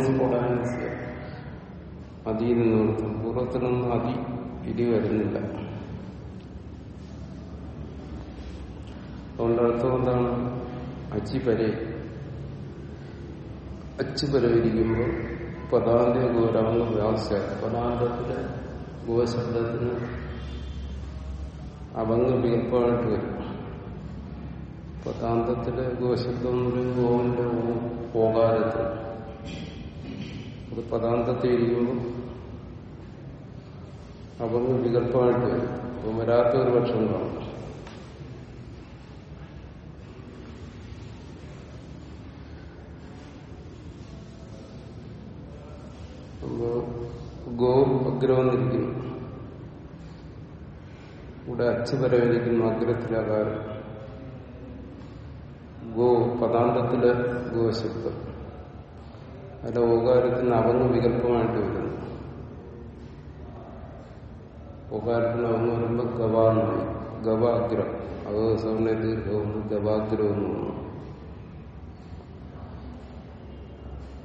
സ്ഫോടാനസ്യ അതി നിന്നോർത്തും പൂർവത്തിനൊന്നും അതി ഇടി വരുന്നില്ല. അതുകൊണ്ട് അർത്ഥം എന്താണ്? അച്ചി പരെ. അച്ചു ഗോശബ്ദത്തിന് അവങ്ങ് വികല്പമായിട്ട് വരും. പദാന്തത്തിലെ ഗോശബ്ദം എന്ന് പറയുമ്പോൾ ഗോവിന്റെ പോകാരത്തിൽ അത് പദാന്തത്തിൽ ഇരിക്കുമ്പോൾ അവങ്ങ് വികല്പമായിട്ട് വരും അപ്പം വരാത്ത ഒരു പക്ഷം കാണും. ഗോ അഗ്രവന്നിരിക്കുന്നു. ഇവിടെ അച്ച് വരവിരിക്കുന്നു അഗ്രത്തിലകാരം. ഗോ പദാന്തത്തിലെ ഗോശബ്ദം അതിന്റെ ഓകാരത്തിന് അവങ്ങ് വികല്പമായിട്ട് വരുന്നു. ഓകാരത്തിന് അവങ്ങ് വരുമ്പോൾ ഗവാന്നായി ഗവാഗ്രം. സൗണ്യ ദീർഘമെന്ന് ഗവാഗ്രം എന്ന് തോന്നുന്നു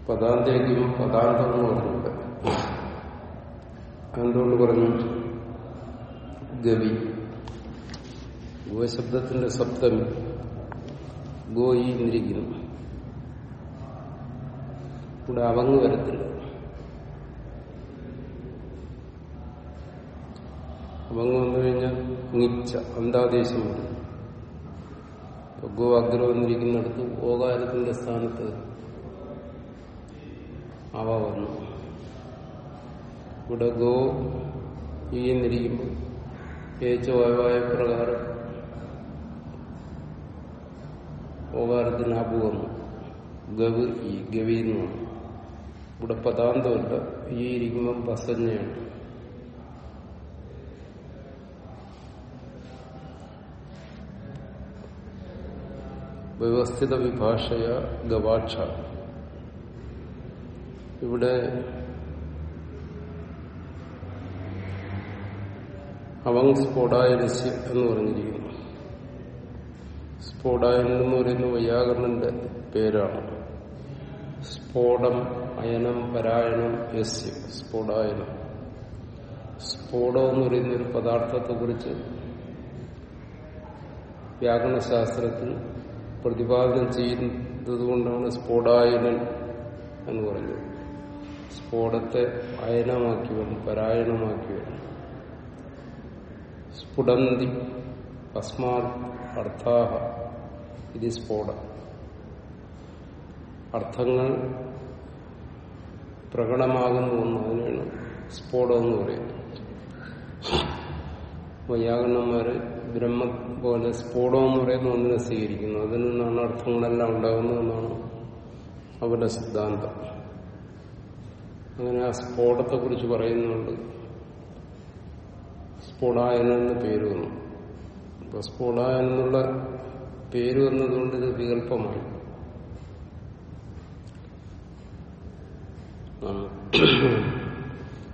പദാന്തേക്കും പദാന്തം എന്ന് പറഞ്ഞിട്ടുണ്ട്. എന്തുകൊണ്ട് പറഞ്ഞു? ഗവി. ഗോശബ്ദത്തിന്റെ സപ്തമി. ഗോയി എന്നിരിക്കുന്നു. ഇവിടെ അവങ്ങ് വരത്തില്ല. അവങ്ങ് വന്നു കഴിഞ്ഞാൽ നിച്ച അന്താദേശം വരും. ഗോ അഗ്രഹം എന്നിരിക്കുന്നിടത്ത് ഓകാരത്തിന്റെ സ്ഥാനത്ത് അവ വന്നു. ഇവിടെ ഗോ ഈ എന്നിരിക്കുമ്പോൾ ഏച്ച വായവായ പ്രകാരം ഓകാരത്തിന് അബു വന്നു ഗവ് ഈ ഗവി എന്ന് വന്നു ഇവിടെ പദാന്തമല്ല ഈ ഇരിക്കുമ്പം പസഞ്ഞയാണ് വ്യവസ്ഥിത വിഭാഷയ ഗവാക്ഷ. ഇവിടെ അവങ് സ്ഫോടായ രസ്യം എന്ന് പറഞ്ഞിരിക്കുന്നു. സ്ഫോടായൻ എന്ന് പറയുന്ന വൈയാകരണന്റെ പേരാണ്. സ്ഫോടം അയനം പരായണം യസ്യ സ്ഫോടായനം. സ്ഫോടം എന്ന് പറയുന്ന ഒരു പദാർത്ഥത്തെ കുറിച്ച് വ്യാകരണശാസ്ത്രത്തിൽ പ്രതിപാദനം ചെയ്യുന്നതുകൊണ്ടാണ് സ്ഫോടായനൻ എന്ന് പറഞ്ഞത് സ്ഫോടത്തെ അയനമാക്കി വേണം പരായണമാക്കി വേണം സ്ഫുടന്തി അസ്മാർ അർത്ഥാഹ ഇത് സ്ഫോടം അർത്ഥങ്ങൾ പ്രകടമാകുന്ന ഒന്ന് അതിനാണ് സ്ഫോടം എന്ന് പറയുന്നത്. വൈയാകരണന്മാര് ബ്രഹ്മ പോലെ സ്ഫോടം എന്ന് പറയുന്ന ഒന്നിനെ സ്വീകരിക്കുന്നു. അതിൽ നിന്നാണ് അർത്ഥങ്ങളെല്ലാം ഉണ്ടാകുന്നതെന്നാണ് അവരുടെ സിദ്ധാന്തം. അങ്ങനെ ആ സ്ഫോടത്തെ കുറിച്ച് പറയുന്നുണ്ട് സ്ഫോടായനെന്ന് പേര് വന്നു. അപ്പൊ സ്ഫോടായൻ എന്നുള്ള പേര് വന്നതുകൊണ്ട് ഇത് വികല്പമാണ്.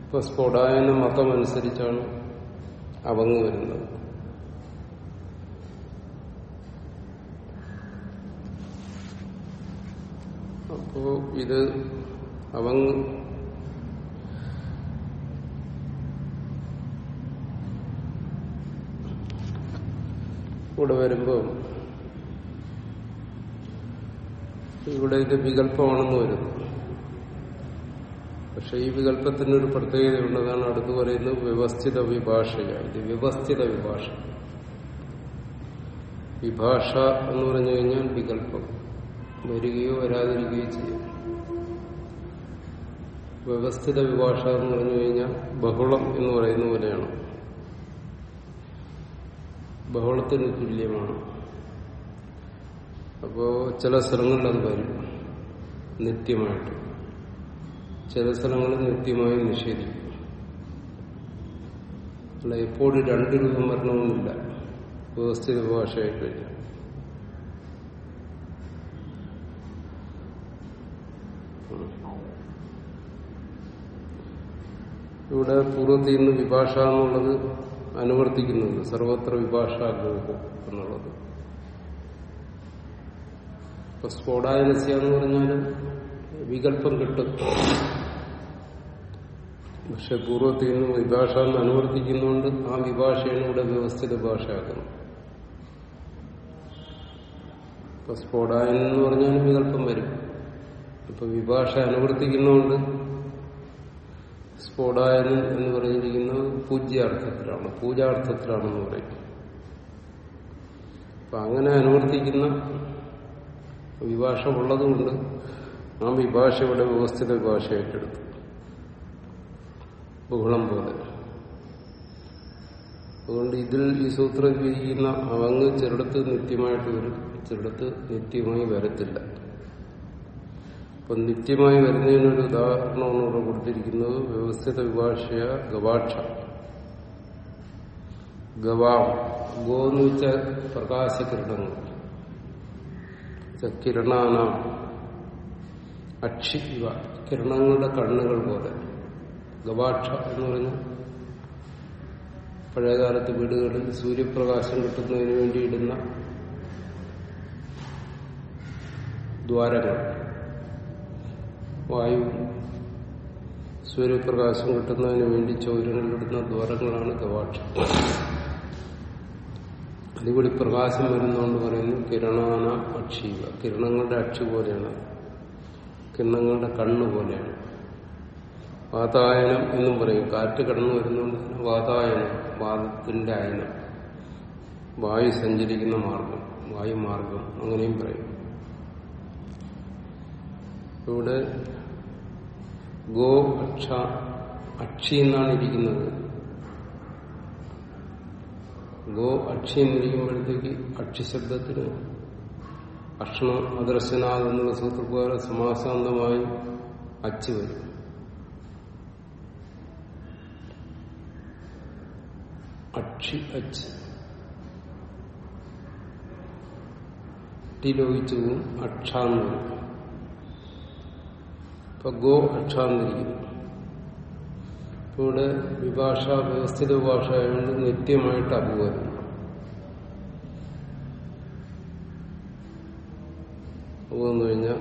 ഇപ്പൊ സ്ഫോടായന മതം അനുസരിച്ചാണ് അവങ്ങ് വരുന്നത്. അപ്പോ ഇത് അവങ് ഇവിടെ വരുമ്പോൾ ഇവിടെ ഇത് വികല്പമാണെന്ന് വരും പക്ഷെ ഈ വികല്പത്തിനൊരു പ്രത്യേകതയുള്ളതാണ് അടുത്ത് പറയുന്നത് വ്യവസ്ഥിത വിഭാഷയ. ഇത് വ്യവസ്ഥിത വിഭാഷ. വിഭാഷ എന്ന് പറഞ്ഞു കഴിഞ്ഞാൽ വികല്പം. വരികയോ വരാതിരിക്കുകയോ ചെയ്യും. വ്യവസ്ഥിത വിഭാഷ എന്ന് പറഞ്ഞു കഴിഞ്ഞാൽ ബഹുളം എന്ന് പറയുന്ന പോലെയാണ്. ബഹുളത്തിന് തുല്യമാണ്. അപ്പോ ചില സ്ഥലങ്ങളിൽ അത് വരും നിത്യമായിട്ട്. ചില സ്ഥലങ്ങളിൽ നിത്യമായി നിഷേധിക്കും. അല്ല എപ്പോഴും രണ്ട് രൂപം വരണമെന്നില്ല. വ്യവസ്ഥിത ഭാഷയായിട്ട് വരിക. ഇവിടെ പൂർവത്തിൽ നിന്ന് വിഭാഷ എന്നുള്ളത് അനുവർത്തിക്കുന്നുണ്ട്. സർവത്ര വിഭാഷ എന്നുള്ളത്. ഇപ്പൊ സ്ഫോടായനസ്യ എന്ന് പറഞ്ഞാലും വികല്പം കിട്ടും. പക്ഷെ പൂർവത്തിൽ നിന്ന് വിഭാഷ എന്ന് അനുവർത്തിക്കുന്നതുകൊണ്ട് ആ വിഭാഷയാണ് ഇവിടെ വ്യവസ്ഥിത ഭാഷയാക്കുന്നത് ഇപ്പൊ സ്ഫോടായൻ എന്ന് പറഞ്ഞാലും വികല്പം വരും. ഇപ്പൊ വിഭാഷ അനുവർത്തിക്കുന്നതുകൊണ്ട് സ്ഫോടായനം എന്ന് പറഞ്ഞിരിക്കുന്നത് പൂജ്യാർത്ഥത്തിലാണ് പൂജാർത്ഥത്തിലാണെന്ന് പറയും. അപ്പൊ അങ്ങനെ അനുവർത്തിക്കുന്ന വിഭാഷ ഉള്ളതുകൊണ്ട് ആ വിഭാഷ ഇവിടെ വ്യവസ്ഥിത വിഭാഷ ഏറ്റെടുത്തു ബഹുളം പോലെ. അതുകൊണ്ട് ഇതിൽ ഈ സൂത്രം വിരിക്കുന്ന അവങ്ങ് ചെറുടത്ത് നിത്യമായിട്ട് വരും. ചെറുടത്ത് നിത്യമായി വരത്തില്ല. അപ്പൊ നിത്യമായി വരുന്നതിനൊരു ഉദാഹരണമാണ് ഇവിടെ കൊടുത്തിരിക്കുന്നത് വ്യവസ്ഥിത വിഭാഷയ ഗവാക്ഷ. ഗവാം. ഗോ എന്ന് വെച്ചാൽ കിരണാന. അക്ഷി ഇവ കിരണങ്ങളുടെ കണ്ണുകൾ പോലെ. ഗവാക്ഷ എന്ന് പറഞ്ഞ പഴയകാലത്ത് വീടുകളിൽ സൂര്യപ്രകാശം കിട്ടുന്നതിന് വേണ്ടി ഇടുന്ന ദ്വാരങ്ങൾ. വായു സൂര്യപ്രകാശം കിട്ടുന്നതിന് വേണ്ടി ചോരങ്ങളിലിടുന്ന ദ്വാരങ്ങളാണ് ഗവാക്ഷം. അതുകൂടി പ്രകാശം വരുന്നതുകൊണ്ട് പറയുന്നു കിരണാന അക്ഷീവ. കിരണങ്ങളുടെ അക്ഷി പോലെയാണ്. കിരണങ്ങളുടെ കണ്ണ് പോലെയാണ്. വാതായനം എന്നും പറയും. കാറ്റ് കടന്നു വരുന്നുണ്ട് വാതായനം വാദത്തിന്റെ അയനം. വായു സഞ്ചരിക്കുന്ന മാർഗം വായുമാർഗം അങ്ങനെയും പറയും. ഇവിടെ ഗോ അക്ഷ അക്ഷി എന്നാണ് ഇരിക്കുന്നത്. ഗോ അക്ഷി എന്നിരിക്കുമ്പോഴത്തേക്ക് അക്ഷിശബ്ദത്തിന് അക്ഷണ അദർശനാഥ് എന്നുള്ള സൂത്രപ്രകാരം സമാസാന്തമായി അച്ച് വരും. അക്ഷി അച്ച്. ടിലോഹിച്ചു പോവും അക്ഷാന്ന് വരും. ഇപ്പൊ ഗോ അക്ഷാന്നിരിക്കുന്നു ഇവിടെ വിഭാഷ വ്യവസ്ഥിത ഭാഷ ആയതുകൊണ്ട് നിത്യമായിട്ട് വരുന്നു കഴിഞ്ഞാൽ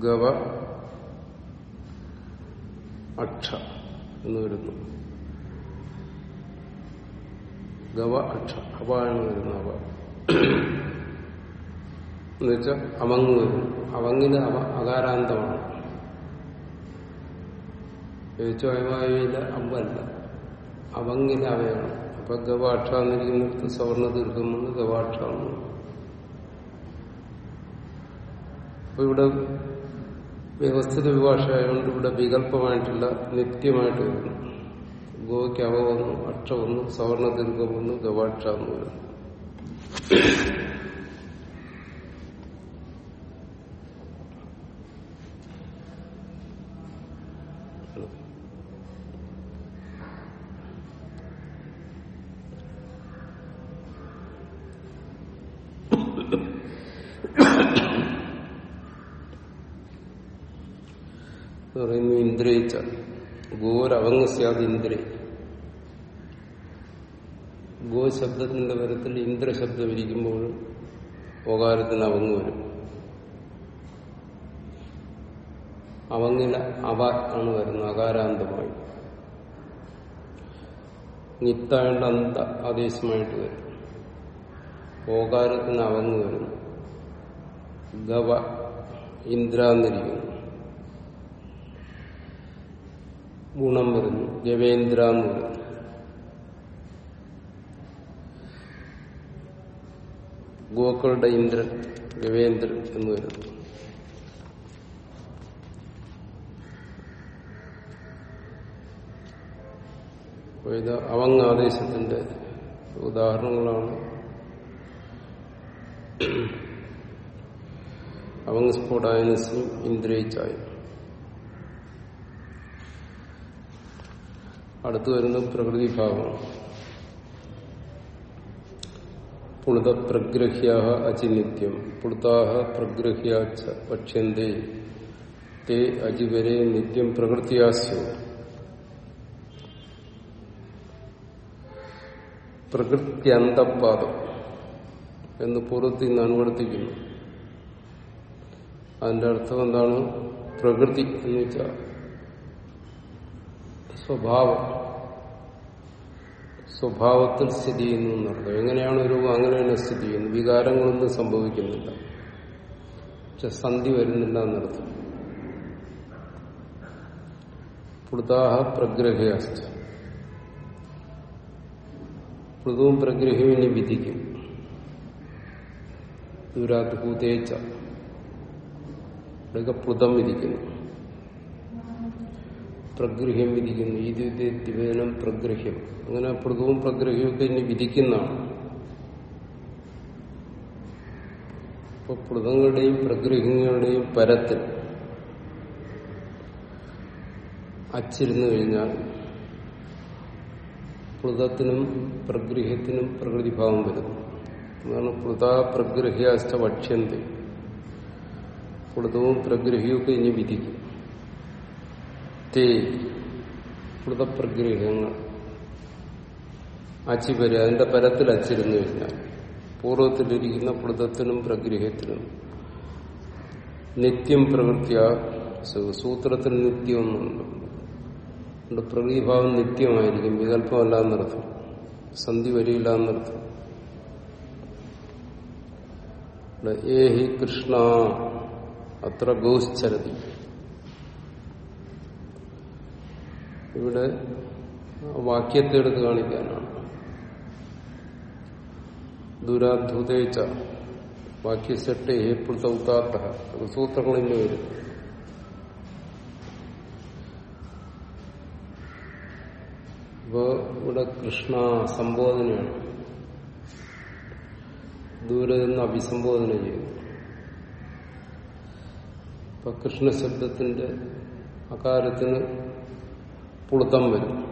ഗവ അക്ഷ എന്ന് വരുന്നു. ഗവ അക്ഷ അപ എന്ന് വരുന്നു അവ. എന്നുവെച്ചാൽ അവങ് വരുന്നു. അവങ്ങിന് അവ അകാരാന്തമാണ്. ചോദിച്ചവായുവിലെ അവല്ല അവങ്ങില അവയാണ് അപ്പൊ ഗവാക്ഷ എന്നിരിക്കുന്നിടത്ത് സവർണ ദീർഘമെന്ന് ഗവാക്ഷ അപ്പൊ ഇവിടെ വ്യവസ്ഥിത വിഭാഷ ആയതുകൊണ്ട് ഇവിടെ വികല്പമായിട്ടുള്ള നിത്യമായിട്ട് വരുന്നു. ഗോയ്ക്ക് അവ വന്നു അക്ഷ വന്നു സവർണ ദീർഘം വന്നു ഗവാക്ഷ എന്ന് വരുന്നു. സ്യാദ് ഗോ ശബ്ദത്തിന്റെ പരത്തിൽ ഇന്ദ്ര ശബ്ദം ഇരിക്കുമ്പോൾ ഓകാരത്തിന് അവങ്ങ് വരും. അവങ്ങില അവ ആണ് വരുന്നത് അകാരാന്തമായി. നിത്തായുള്ള അന്ത ആദേശമായിട്ട് വരും. ഓകാരത്തിന് അവങ്ങ് വരുന്നു. ഗവ ഇന്ദ്രാന്നിരിക്കുന്നു. ഗുണം വരുന്നു ജവേന്ദ്ര എന്ന് പറയുന്നു ഗോക്കളുടെ ഇന്ദ്രൻ ഗവേന്ദ്രൻ എന്ന് വരുന്നു ഇത് അവങ് ആദേശത്തിന്റെ ഉദാഹരണങ്ങളാണ്. അവങ് സ്ഫോടായനസും ഇന്ദ്രയിച്ചായും അടുത്തു വരുന്നത് പ്രകൃതിഭാവമാണ് പുളുത പ്രഗ്രഹ്യ അചിനിത്യം പുളുതാഹ പ്രഗ്രഹ്യാച്ച പക്ഷ്യന്തേ. തേ അജിവരെ നിത്യം പ്രകൃതിയാസ്യോ. പ്രകൃത്യന്തപാദം എന്ന് പൂർവത്തിൽ നിന്ന് അനുവർത്തിക്കുന്നു അതിന്റെ അർത്ഥം എന്താണ്? പ്രകൃതി എന്ന് വെച്ചാൽ സ്വഭാവം. സ്വഭാവത്തിൽ സ്ഥിതി ചെയ്യുന്നു എന്നർത്ഥം എങ്ങനെയാണ് ഒരു അങ്ങനെ തന്നെ സ്ഥിതി ചെയ്യുന്നത് വികാരങ്ങളൊന്നും സംഭവിക്കുന്നില്ല. പക്ഷെ സന്ധി വരുന്നില്ല എന്നർത്ഥം. പ്ലുതാഹ പ്രഗ്രഹയാസ്ഥ പ്ലുതവും പ്രഗ്രഹവും ഇനി വിധിക്കും. ദൂരാത്ത് പൂതേച്ച പ്ലുതം വിധിക്കുന്നു. പ്രഗ്രഹ്യം വിധിക്കുന്നു. ഈ ദിവനം പ്രഗൃഹ്യം അങ്ങനെ പ്രകൃതവും പ്രഗ്രഹ്യമൊക്കെ ഇനി വിധിക്കുന്നതാണ്. ഇപ്പൊ പ്രതങ്ങളുടെയും പ്രഗ്രഹങ്ങളുടെയും പരത്തിൽ അച്ചിരുന്നു കഴിഞ്ഞാൽ പ്ലുതത്തിനും പ്രഗ്രഹ്യത്തിനും പ്രകൃതിഭാവം വരുന്നു അതാണ് പ്ലുത പ്രഗൃഹ്യാസ്ഥ ഭക്ഷ്യന്തി. പ്ലുതവും പ്രഗ്രഹ്യവും ഇനി വിധിക്കും. തേ അച്ചി അച്ചിപരി അതിന്റെ പരത്തിൽ അച്ചിരുന്നു കഴിഞ്ഞാൽ പൂർവത്തിലിരിക്കുന്ന പ്ലുതത്തിനും പ്രഗ്രഹത്തിനും നിത്യം പ്രവൃത്തിയ സൂത്രത്തിൽ നിത്യമൊന്നുണ്ട്. അതുകൊണ്ട് പ്രകൃതിഭാവം നിത്യമായിരിക്കും. വികല്പമല്ല എന്നർത്ഥം സന്ധി വരിയില്ല എന്നർത്ഥം ഏഹി കൃഷ്ണ അത്ര ഗോശ്ചരതി ഇവിടെ വാക്യത്തെ എടുത്ത് കാണിക്കാനാണ്. ദുരാധൂതേച്ച വാക്യസെട്ട് ഏപ്രിൽ ഉത്താത്ത സൂത്രങ്ങളിൽ നിന്ന് വരും. ഇപ്പോ ഇവിടെ കൃഷ്ണ സംബോധനയാണ്. ദൂരെ നിന്ന് അഭിസംബോധന ചെയ്യുന്നു ഇപ്പൊ കൃഷ്ണശബ്ദത്തിന്റെ അകാരത്തിന് പുളുത്തം വരും.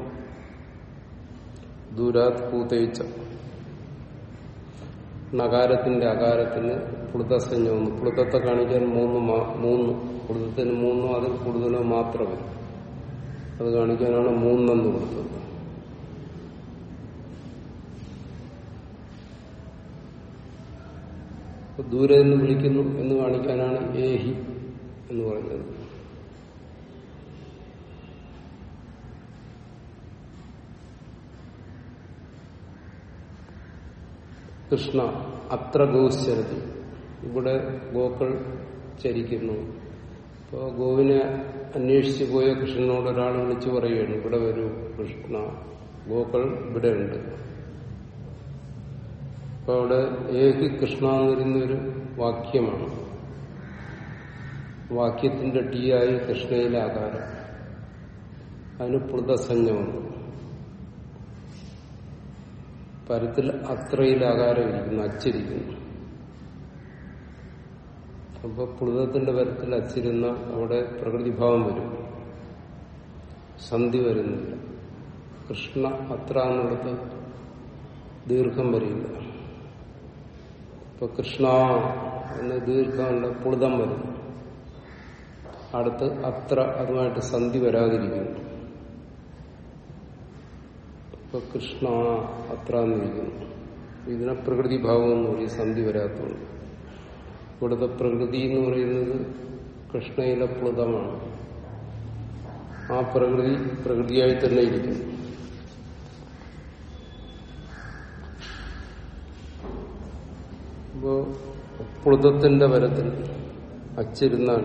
ദൂരാത് പൂത്തേച്ച നകാരത്തിന്റെ അകാരത്തിന് പുളുതസഞ്ജ വന്നു. പുളുത്തത്തെ കാണിക്കാൻ മൂന്ന് മൂന്ന്. പുളുത്തത്തിന് മൂന്നോ അതിൽ കൂടുതലോ മാത്രം വരും. അത് കാണിക്കാനാണ് മൂന്നെന്ന് കൊടുത്തത്. ദൂരെ നിന്ന് വിളിക്കുന്നു എന്ന് കാണിക്കാനാണ് ഏഹി എന്ന് പറഞ്ഞത് കൃഷ്ണ അത്ര ഗോശ്ചരതി ഇവിടെ ഗോക്കൾ ചരിക്കുന്നു. ഇപ്പോൾ ഗോവിനെ അന്വേഷിച്ചു പോയ കൃഷ്ണനോട് ഒരാൾ വിളിച്ചു പറയുകയാണ് ഇവിടെ വരൂ കൃഷ്ണ ഗോക്കൾ ഇവിടെ ഉണ്ട് അപ്പൊ അവിടെ ഏകി കൃഷ്ണ എന്ന് പറയുന്നൊരു വാക്യമാണ്. വാക്യത്തിന്റെ ടീ ആയി കൃഷ്ണയിലെ ആകാരം അതിന് പ്ലുതസഞ്ജമുണ്ട് പരത്തിൽ അത്രയിൽ ആകാരമിരിക്കുന്നു അച്ചിരിക്കുന്നു. അപ്പൊ പ്ലുതത്തിന്റെ പരത്തിൽ അച്ചിരുന്ന അവിടെ പ്രകൃതിഭാവം വരും. സന്ധി വരുന്നില്ല. കൃഷ്ണ അത്ര എന്നുള്ളത് ദീർഘം വരില്ല. ഇപ്പൊ കൃഷ്ണ എന്ന ദീർഘമുള്ള പുളിതം വരുന്നു അടുത്ത് അത്ര അതുമായിട്ട് സന്ധി വരാതിരിക്കുന്നു. ഇപ്പൊ കൃഷ്ണ അത്ര ഇതിനെ പ്രകൃതിഭാവം എന്ന് പറയും സന്ധി വരാത്തതുകൊണ്ട് ഇവിടുത്തെ പ്രകൃതി എന്ന് പറയുന്നത് കൃഷ്ണയിലെ പ്ലുതമാണ്. ആ പ്രകൃതി പ്രകൃതിയായി തന്നെ ഇരിക്കുന്നു. അപ്പോ പ്ലുതത്തിന്റെ വരത്തിൽ അച്ചിരുന്നാൽ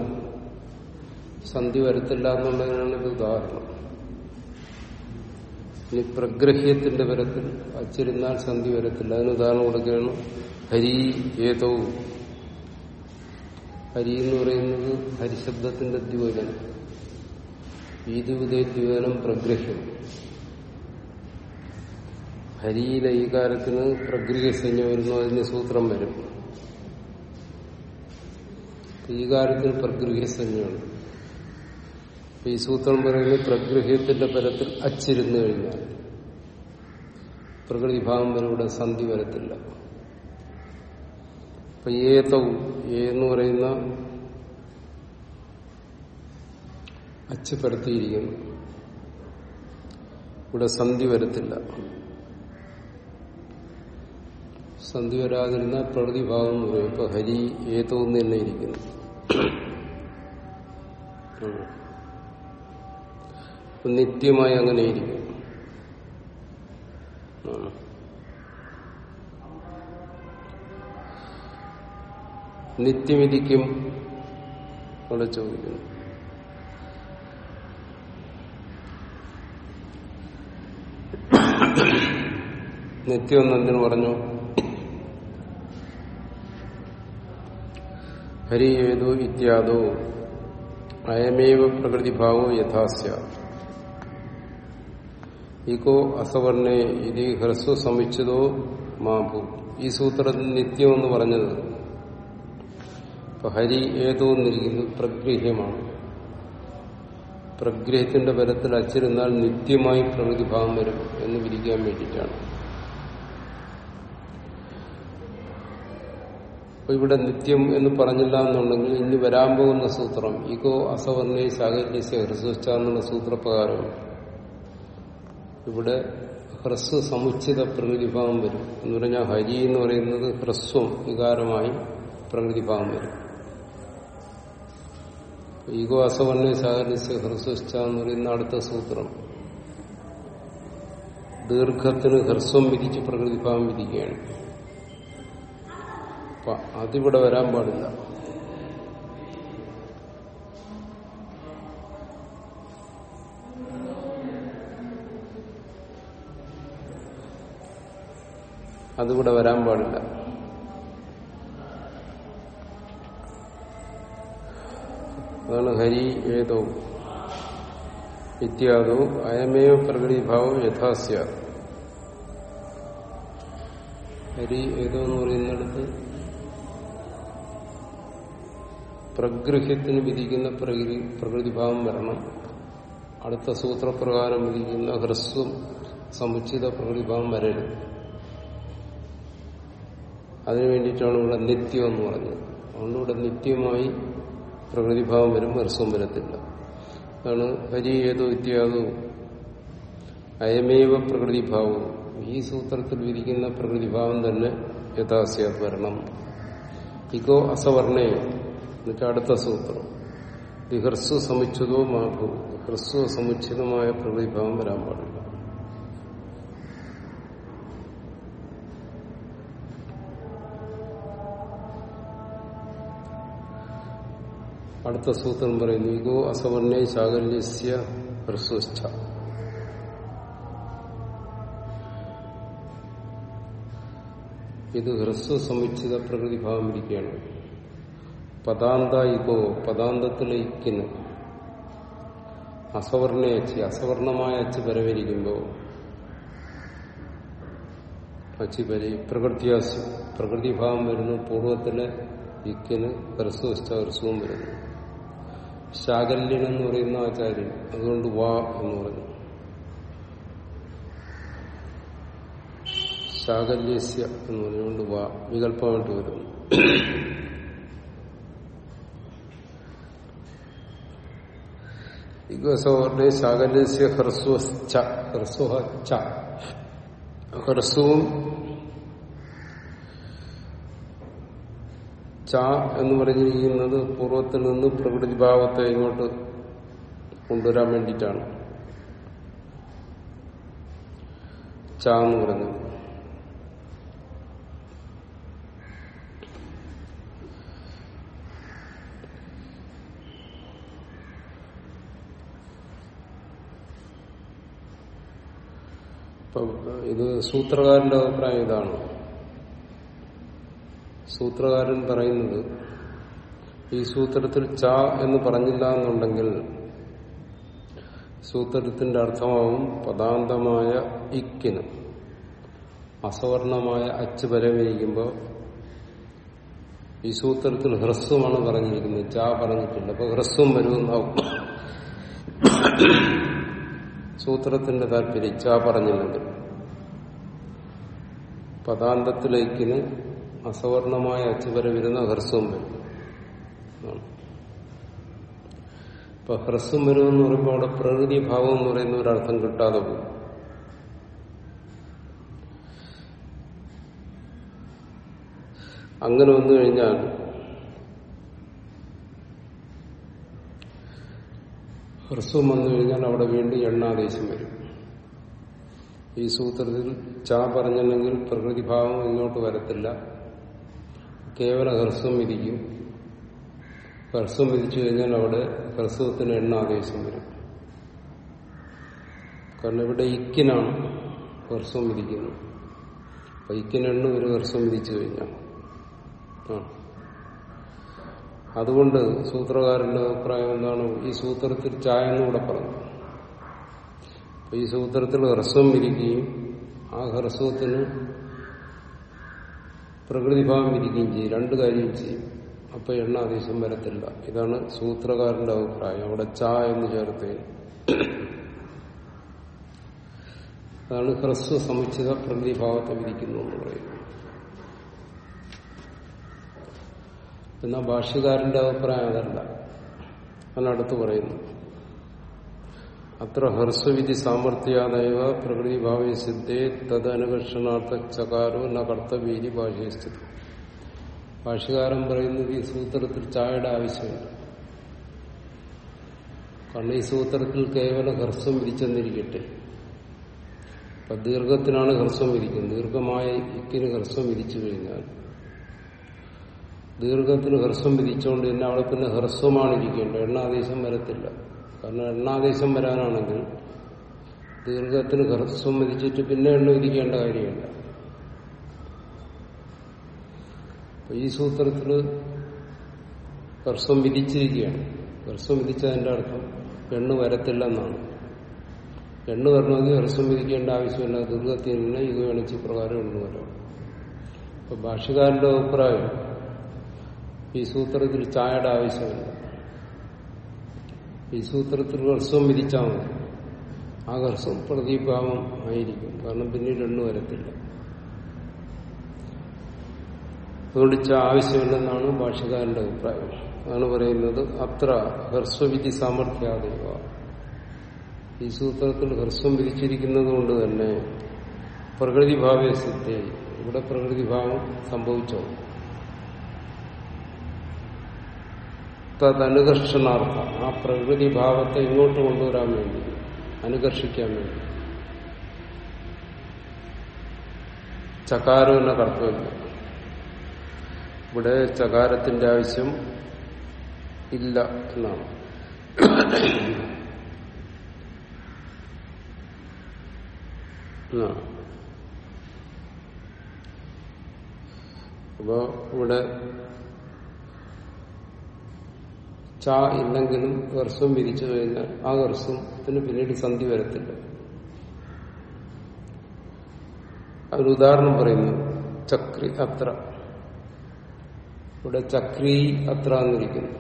സന്ധി വരത്തില്ല എന്നുള്ളതിനാണ് ഇത് ഉദാഹരണം. ഇനി പ്രഗ്രഹ്യത്തിന്റെ പരത്തിൽ അച്ചിരുന്നാൽ സന്ധി വരത്തില്ല. അതിന് ഉദാഹരണം കൊടുക്കുകയാണ്. ഹരി ഏതോ. ഹരി എന്ന് പറയുന്നത് ഹരിശബ്ദത്തിന്റെ ദ്യോതനം ഈതുവിതേ ദ്യോതനം പ്രഗ്രഹ്യം. ഹരിയിലെ ഈ കാലത്തിന് പ്രഗ്രഹസഞ്ജ വരുന്നു അതിന് സൂത്രം വരും. ഈ കാലത്തിന് പ്രഗ്രഹ്യസഞ്ജയുണ്ട് ഈ സൂത്രം പറയുന്നത് പ്രഗൃഹത്തിന്റെ പരത്തിൽ അച്ചിരുന്നു കഴിഞ്ഞാൽ പ്രകൃതിഭാവം വരെ ഇവിടെ സന്ധി വരത്തില്ല. അപ്പൊ ഏതവും എന്ന് പറയുന്ന അച്ച് പരത്തിയിരിക്കുന്നു ഇവിടെ സന്ധി വരത്തില്ല. സന്ധി വരാതിരുന്ന പ്രകൃതിഭാവം വരും ഇപ്പൊ ഹരി ഏതവും തന്നെ ഇരിക്കുന്നു. നിത്യമായി അങ്ങനെ ഇരിക്കും. നിത്യമിരിക്കും അവിടെ ചോദിക്കുന്നു. നിത്യം എന്തിനു പറഞ്ഞു? ഹരി ഏതോ ഇത്യാദോ അയമേവ പ്രകൃതിഭാവോ യഥാസ്യ ഇക്കോ അസവർണേ ഇതി ഹ്രസ്വ സമിച്ചതോ മാഭു. ഈ സൂത്രത്തിൽ നിത്യം എന്ന് പറഞ്ഞത്. ഇപ്പൊ ഹരി ഏതോ എന്നിരിക്കുന്നു പ്രഗ്രഹ്യമാണ്. പ്രഗ്രഹത്തിന്റെ ബലത്തിൽ അച്ചിരുന്നാൽ നിത്യമായി പ്രകൃതിഭാവം വരും എന്ന് വിരിക്കാൻ വേണ്ടിയിട്ടാണ്. അപ്പൊ ഇവിടെ നിത്യം എന്ന് പറഞ്ഞില്ല എന്നുണ്ടെങ്കിൽ ഇനി വരാൻ പോകുന്ന സൂത്രം ഇഗോ അസവർണേ സാഗര്യസ്യ ഹ്രസ്വച്ച എന്നുള്ള സൂത്രപ്രകാരം ഇവിടെ ഹ്രസ്വ സമുച്ചിത പ്രകൃതിഭാവം വരും. എന്ന് പറഞ്ഞാൽ ഹരി എന്ന് പറയുന്നത് ഹ്രസ്വം വികാരമായി പ്രകൃതിഭാവം വരും. ഈഗോ അസവർണ സഹകരിച്ച് ഹ്രസ്വസ്ഥ എന്ന് പറയുന്ന അടുത്ത സൂത്രം. ദീർഘത്തിന് ഹ്രസ്വം വിധിച്ച് പ്രകൃതിഭാവം വിധിക്കുകയാണ്. അതിവിടെ വരാൻ പാടില്ല. അതിവിടെ വരാൻ പാടില്ല. അതാണ് ഹരി ഏതോ ഇത്യാദോ അയമേവ പ്രകൃതിഭാവം യഥാസ്യ. ഹരി ഏതോ എന്ന് പറയുന്നിടത്ത്? പ്രഗൃഹ്യത്തിന് വിധിക്കുന്ന പ്രകൃതി പ്രകൃതിഭാവം വരണം. അടുത്ത സൂത്രപ്രകാരം വിധിക്കുന്ന ഹ്രസ്വം സമുച്ചിത പ്രകൃതിഭാവം വരരുത്. അതിനു വേണ്ടിയിട്ടാണ് ഇവിടെ നിത്യം എന്ന് പറഞ്ഞത്. അതുകൊണ്ട് ഇവിടെ നിത്യമായി പ്രകൃതിഭാവം വരും ഹ്രസ്വം വരത്തില്ല. അതാണ് ഹരി ഏതോ ഇത്യാദോ അയമേവ പ്രകൃതിഭാവം. ഈ സൂത്രത്തിൽ വിധിക്കുന്ന പ്രകൃതിഭാവം തന്നെ യഥാസ്യ വരണം ഇക്കോ അസവർണേ എന്നിട്ട് അടുത്ത സൂത്രം. ഹ്രസ്വ സമുച്ചിതോ മാഭു. ഹ്രസ്വ സമുച്ചിതമായ പ്രകൃതിഭാവം വരാൻ പാടില്ല. അടുത്ത സൂത്രം പറയുന്നു ഇഗോ അസവർണ ചാകല്യസ്യ ഹ്രസ്വസ്ഥ ഇത് ഹ്രസ്വ സമുച്ചിത പ്രകൃതിഭാവം ഇരിക്കുകയാണ് പദാന്ത ഇഗോ പദാന്തത്തിലെ ഇക്കിന് അസവർണ അച്ച് അസവർണമായ അച്ച് വരവിരിക്കുമ്പോൾ അച്ച് പരി പ്രകൃതിയാസ് പ്രകൃതിഭാവം വരുന്നു പൂർവത്തിലെ ഇക്കിന് ഹ്രസ്വസ്ഥ ഹ്രസ്വവും വരുന്നു. ശാകല്യൻ എന്ന് പറയുന്ന ആചാര്യൻ അതുകൊണ്ട് വാ എന്ന് പറഞ്ഞു. ശാകല്യസ്യ എന്ന് പറഞ്ഞുകൊണ്ട് വാ വികല്പമായിട്ട് വരുന്നു. ഇഗസോറിന്റെ ശാകല്യസ്യ ഹ്രസ്വ ച. ഹ്രസ്വവും ച എന്ന് പറഞ്ഞിരിക്കുന്നത് പൂർവത്തിൽ നിന്ന് പ്രകൃതി ഭാവത്തെ ഇങ്ങോട്ട് കൊണ്ടുവരാൻ വേണ്ടിയിട്ടാണ്. ച എന്ന് പറഞ്ഞത് ഇത് സൂത്രകാരന്റെ അഭിപ്രായം ഇതാണ്. സൂത്രകാരൻ പറയുന്നത് ഈ സൂത്രത്തിൽ ച എന്ന് പറഞ്ഞില്ല എന്നുണ്ടെങ്കിൽ സൂത്രത്തിന്റെ അർത്ഥമാവും പദാന്തമായ ഇക്കിന്. അസവർണമായ അച്ച് പരമിരിക്കുമ്പോൾ ഈ സൂത്രത്തിൽ ഹ്രസ്വമാണ് പറഞ്ഞിരിക്കുന്നത്. ച പറഞ്ഞിട്ടുണ്ട്. അപ്പൊ ഹ്രസ്വം വരുമെന്നാവും. സൂത്രത്തിന്റെ താല്പര്യം ച പറഞ്ഞില്ലെങ്കിൽ പദാന്തത്തിലേക്കിന് അസവർണമായ അച്ചുവര വരുന്ന ഹ്രസ്വം വരും ഇപ്പൊ ഹ്രസ്വം വരുമെന്ന് പറയുമ്പോൾ അവിടെ പ്രകൃതി ഭാവം എന്ന് പറയുന്ന ഒരർത്ഥം കിട്ടാതെ പോകും. അങ്ങനെ വന്നു കഴിഞ്ഞാൽ ഹ്രസ്വം വന്നു കഴിഞ്ഞാൽ അവിടെ വീണ്ടും എണ്ണാദേശം വരും. ഈ സൂത്രത്തിൽ ചാ പറഞ്ഞില്ലെങ്കിൽ പ്രകൃതിഭാവം ഇങ്ങോട്ട് വരത്തില്ല. കേവല ഹ്രസ്വം വിധിക്കും ഹ്രസ്വം വിധിച്ചു കഴിഞ്ഞാൽ അവിടെ ഹ്രസ്വത്തിന് ആവേശം വരും. കാരണം ഇവിടെ ഇക്കിനാണ് ഹ്രസ്വം വിധിക്കുന്നത്. അപ്പൊ ഇക്കിനെണ്ണ ഒരു ഹ്രസ്വം വിധിച്ചു കഴിഞ്ഞാൽ. അതുകൊണ്ട് സൂത്രകാരന്റെ അഭിപ്രായം എന്താണ്? ഈ സൂത്രത്തിൽ ചായ എന്നുകൂടെ പറഞ്ഞു അപ്പൊ ഈ സൂത്രത്തിൽ ഹ്രസ്വം വിരിക്കുകയും ആ ഹ്രസ്വത്തിന് പ്രകൃതിഭാവം ഇരിക്കുകയും ചെയ്യും. രണ്ട് കാര്യം ചെയ്യും. അപ്പൊ എണ്ണ എണ്ണാദേശം വരത്തില്ല. ഇതാണ് സൂത്രകാരന്റെ അഭിപ്രായം. അവിടെ ച എന്ന് ചേർത്ത് അതാണ് ഹ്രസ്വ സമുച്ചിത പ്രകൃതിഭാവത്തെ വിധിക്കുന്നു എന്ന് പറയുന്നത്. എന്നാൽ ഭാഷ്യകാരന്റെ അഭിപ്രായം അതല്ല. അതിനടുത്ത് പറയുന്നു. അത്ര ഹർസ്വവിധി സാമർഥ്യാദൈവ പ്രകൃതിഭാവി സിദ്ധേ അനുകർഷണാർത്ഥ ചകാരോ ന കർത്തവീതി ഭാഷയസ്ഥിതി ഭാഷകാരൻ പറയുന്നത് ഈ സൂത്രത്തിൽ ചായയുടെ ആവശ്യമുണ്ട് കാരണം ഈ സൂത്രത്തിൽ കേവലം ഹർസ്വം വിരിച്ചെന്നിരിക്കട്ടെ. അപ്പൊ ദീർഘത്തിനാണ് ഹർസ്വം വിരിക്കുന്നത്. ദീർഘമായ ഇക്കിന് ഹർസ്വം വിരിച്ചു കഴിഞ്ഞാൽ ദീർഘത്തിന് ഹ്രസ്വം വിരിച്ചുകൊണ്ട് തന്നെ അവിടെ പിന്നെ ഹ്രസ്വമാണ് ഇരിക്കേണ്ടത് എണ്ണാദേശം വരത്തില്ല. കാരണം എണ്ണാദേശം വരാനാണെങ്കിൽ ദീർഘത്തിന് ഹ്രസ്വം വിധിച്ചിട്ട് പിന്നെ എണ്ണ വിധിക്കേണ്ട കാര്യമില്ല. ഈ സൂത്രത്തിൽ ഹ്രസ്വം വിധിച്ചിരിക്കുകയാണ്. ഹ്രസ്വം വിധിച്ചതിന്റെ അർത്ഥം എണ്ണ വരത്തില്ലെന്നാണ്. എണ്ണ വരണമെങ്കിൽ ഹ്രസ്വം വിധിക്കേണ്ട ആവശ്യമില്ല. ദീർഘത്തിൽ നിന്ന് വേണിച്ച് പ്രകാരം എണ്ണ വരാം അപ്പൊ ഭാഷകാരന്റെ അഭിപ്രായം ഈ സൂത്രത്തിൽ ചായയുടെ ആവശ്യമില്ല. ഈ സൂത്രത്തിൽ ഹർസ്വം വിധിച്ചാൽ മതി. ആ ഹർസ്വം പ്രതീഭാവം ആയിരിക്കും. കാരണം പിന്നീട് എണ്ണു വരത്തില്ല. അതുകൊണ്ട് ആവശ്യമില്ലെന്നാണ് ഭാഷകാരന്റെ അഭിപ്രായം. അതാണ് പറയുന്നത് അത്ര ഹർസ്വവിധി സാമർഥ്യാദൈവ. ഈ സൂത്രത്തിൽ ഹർസ്വം വിധിച്ചിരിക്കുന്നത് കൊണ്ട് തന്നെ പ്രകൃതിഭാവേ സിദ്ധി. ഇവിടെ പ്രകൃതിഭാവം സംഭവിച്ചോ തദനുകർഷണാർത്ഥ ആ പ്രകൃതി ഭാവത്തെ ഇങ്ങോട്ട് കൊണ്ടുവരാൻ വേണ്ടി അനുകർഷിക്കാൻ വേണ്ടി. ചകാരം എന്ന കർത്തവ്യം. ഇവിടെ ചകാരത്തിന്റെ ആവശ്യം ഇല്ല എന്നാണ്. അപ്പോ ഇവിടെ ച ഇല്ലെങ്കിലും ഹർസ്വം വിരിച്ചു കഴിഞ്ഞാൽ ആ ഹർസ്വത്തിന് പിന്നീട് സന്ധി വരത്തില്ല. ഒരു ഉദാഹരണം പറയുന്നു. ചക്രി അത്ര. ഇവിടെ ചക്രി അത്ര എന്നിരിക്കുന്നു.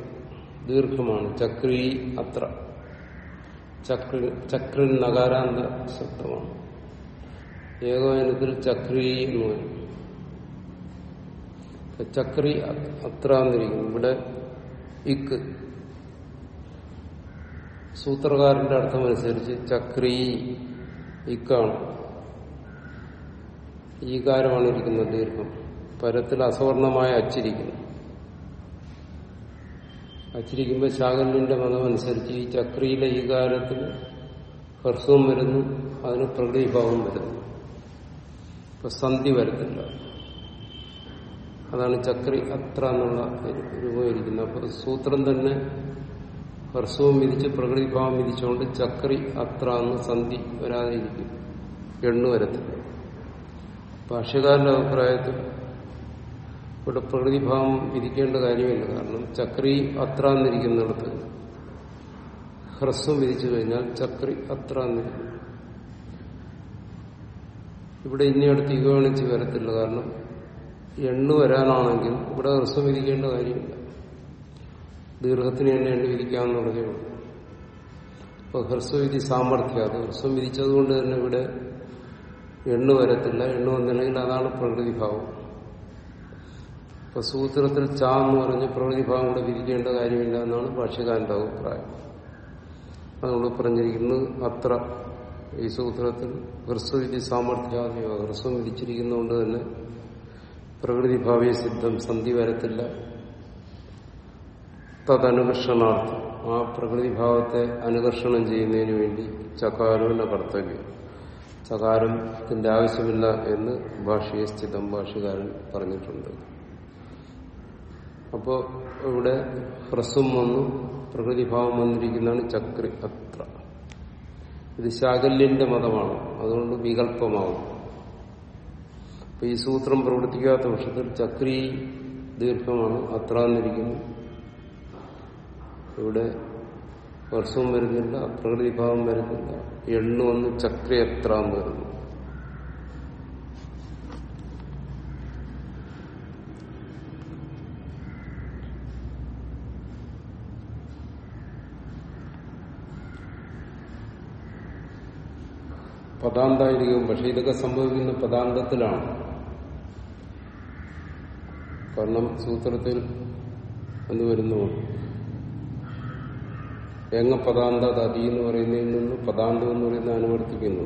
ദീർഘമാണ്. ചക്രി അത്ര. ചക്രി ചക്രി നഗാരാന്ത ശബ്ദമാണ്. ഏകോപനത്തിൽ ചക്രി എന്ന് പറയും ചക്രി അത്ര എന്നിരിക്കുന്നു. ഇവിടെ ഇക്ക്. സൂത്രകാരന്റെ അർത്ഥമനുസരിച്ച് ചക്രി ഇക്കാണ്. ഈകാരമാണ് ഇരിക്കുന്നത് ദീർഘം. പരത്തിൽ അസവർണമായ അച്ചിരിക്കുന്നു. അച്ചിരിക്കുമ്പോൾ ശാകലിന്റെ മതമനുസരിച്ച് ഈ ചക്രിയിലെ ഈകാരത്തിൽ ഹർസവും വരുന്നു അതിന് പ്രകൃതിഭാവം വരുന്നു. ഇപ്പൊ സന്ധി വരത്തില്ല. അതാണ് ചക്രി അത്ര എന്നുള്ള രൂപീകരിക്കുന്നത് അപ്പൊ സൂത്രം തന്നെ ഹർസ്വം വിധിച്ച് പ്രകൃതിഭാവം വിധിച്ചുകൊണ്ട് ചക്രി അത്ര എന്ന് സന്ധി വരാതിരിക്കും എണ്ണു വരത്തില്ല. ഭാഷകാരന്റെ അഭിപ്രായത്തിൽ ഇവിടെ പ്രകൃതിഭാവം വിധിക്കേണ്ട കാര്യമില്ല. കാരണം ചക്രി അത്ര എന്നിരിക്കുന്നിടത്ത് ഹ്രസ്വം വിധിച്ചു കഴിഞ്ഞാൽ ചക്രി അത്ര എന്നിരിക്കും. ഇവിടെ ഇനിയടുത്ത് ഇകവണിച്ച് വരത്തില്ല. കാരണം എണ്ണു വരാനാണെങ്കിൽ ഇവിടെ ഹ്രസ്വം വിധിക്കേണ്ട കാര്യമില്ല. ദീർഘത്തിന് തന്നെ എണ്ണ വിധിക്കാമെന്നുള്ളതേ ഉള്ളൂ. അപ്പൊ ഹ്രസ്വവിധി സാമർഥ്യം. അത് ഹ്രസ്വം വിധിച്ചതുകൊണ്ട് തന്നെ ഇവിടെ എണ്ണു വരത്തില്ല. എണ്ണു വന്നില്ലെങ്കിൽ അതാണ് പ്രകൃതിഭാവം ഇപ്പൊ സൂത്രത്തിൽ ചാ എന്ന് പറഞ്ഞ് പ്രകൃതിഭാവം കൂടെ വിധിക്കേണ്ട കാര്യമില്ല എന്നാണ് ഭാഷ്യകാരന്റെ അഭിപ്രായം. അതുകൊണ്ട് പറഞ്ഞിരിക്കുന്നത് അത്ര ഈ സൂത്രത്തിൽ ഹ്രസ്വവിധി സാമർഥ്യാദിയോ ഹ്രസ്വം വിധിച്ചിരിക്കുന്നതുകൊണ്ട് തന്നെ പ്രകൃതിഭാവ്യ സിദ്ധം സന്ധി വരത്തില്ല. തദനുകർഷണാർത്ഥം. ആ പ്രകൃതിഭാവത്തെ അനുകർഷണം ചെയ്യുന്നതിന് വേണ്ടി ചകാരവിന്റെ കർത്തവ്യം. ചകാരത്തിന്റെ ആവശ്യമില്ല എന്ന് ഭാഷയെ സ്ഥിതം ഭാഷകാരൻ പറഞ്ഞിട്ടുണ്ട്. അപ്പോൾ ഇവിടെ ഹ്രസ്വം വന്നു പ്രകൃതിഭാവം വന്നിരിക്കുന്നതാണ് ചക്രി അത്ര. ഇത് ശാകല്യന്റെ മതമാണ് അതുകൊണ്ട് വികല്പമാവും അപ്പൊ ഈ സൂത്രം പ്രവർത്തിക്കാത്ത പക്ഷത്തിൽ ചക്രി ദീർഘമാണ് അത്ര എന്നിരിക്കുന്നു. ഇവിടെ വർഷവും വരുന്നില്ല പ്രകൃതിഭാവം വരുന്നില്ല. എണ്ണു വന്ന് ചക്രി എത്ര വരുന്നു. പദാന്തായിരിക്കും പക്ഷെ ഇതൊക്കെ സംഭവിക്കുന്ന പദാന്തത്തിലാണ്. കാരണം സൂത്രത്തിൽ എന്ന് വരുന്നു. എങ്ങ പദാന്ത തതി എന്ന് പറയുന്നതിൽ നിന്ന് പദാന്തം എന്ന് പറയുന്നത് അനുവർത്തിക്കുന്നു.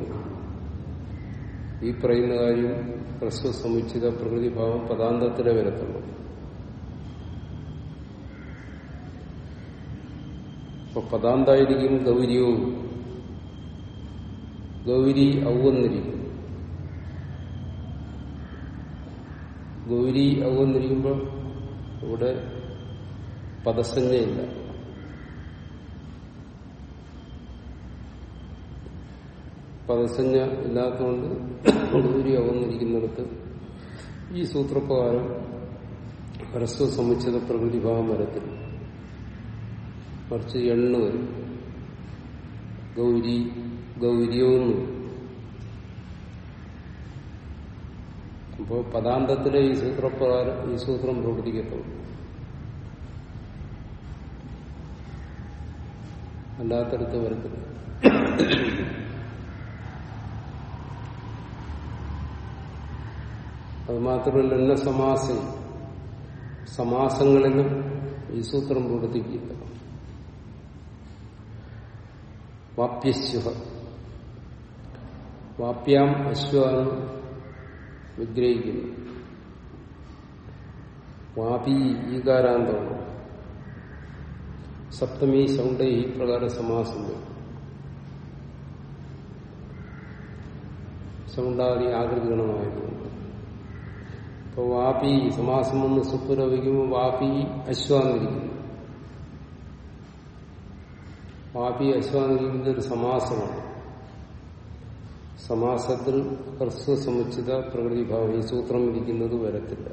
ഈ പറയുന്ന കാര്യം ഹ്രസ്വ സമുച്ചിത പ്രകൃതിഭാവം പദാന്തത്തിലെ വരത്തുള്ളൂ. അപ്പൊ പദാന്തായിരിക്കും ഗൗരിയവും ഗൗരി ഔവന്നിരിക്കും ഗൗരി ഔവന്നിരിക്കുമ്പോൾ ഇവിടെ പദസഞ്ജയില്ല പദസഞ്ജ ഇല്ലാത്തതുകൊണ്ട് ഗൗരി ഔവന്നിരിക്കുന്നിടത്ത് ഈ സൂത്രപ്രകാരം പരസ്പര സമുച്ചിത പ്രകൃതിഭാവം വരത്തില്ല കുറച്ച് എണ്ണ വരും. ഗൗരി ഗൗരിയോന്ന് അപ്പോൾ പദാന്തത്തിലെ ഈ സൂത്രപ്രകാരം ഈ സൂത്രം പ്രവർത്തിക്കത്തുള്ളൂ. അല്ലാത്തടത്ത് വരത്തില്ല. അത് മാത്രമല്ല എന്ന സമാസം സമാസങ്ങളിലും ഈ സൂത്രം പ്രവർത്തിക്കില്ല വാപ്യശ്വ. വാപ്യാം അശ്വാന് വിഗ്രഹിക്കുന്നു. വാപി ഈകാരാന്തമാണ് സപ്തമി സൗണ്ട ഈ പ്രകാരം സമാസം സൗണ്ടാദി ആകൃതിഗണമായതുകൊണ്ട്. ഇപ്പൊ വാപി സമാസം വന്ന് സുപ്പുരവിക്കുമ്പോൾ വാപി അശ്വാന്നിരിക്കുന്നു വാപി അശ്വാന്നിരിക്കുന്നത് ഒരു സമാസമാണ്. സമാസത്തിൽ ഹ്രസ്വ സമുച്ചിത പ്രകൃതിഭാവം ഈ സൂത്രം ഇരിക്കുന്നത് വരത്തില്ല.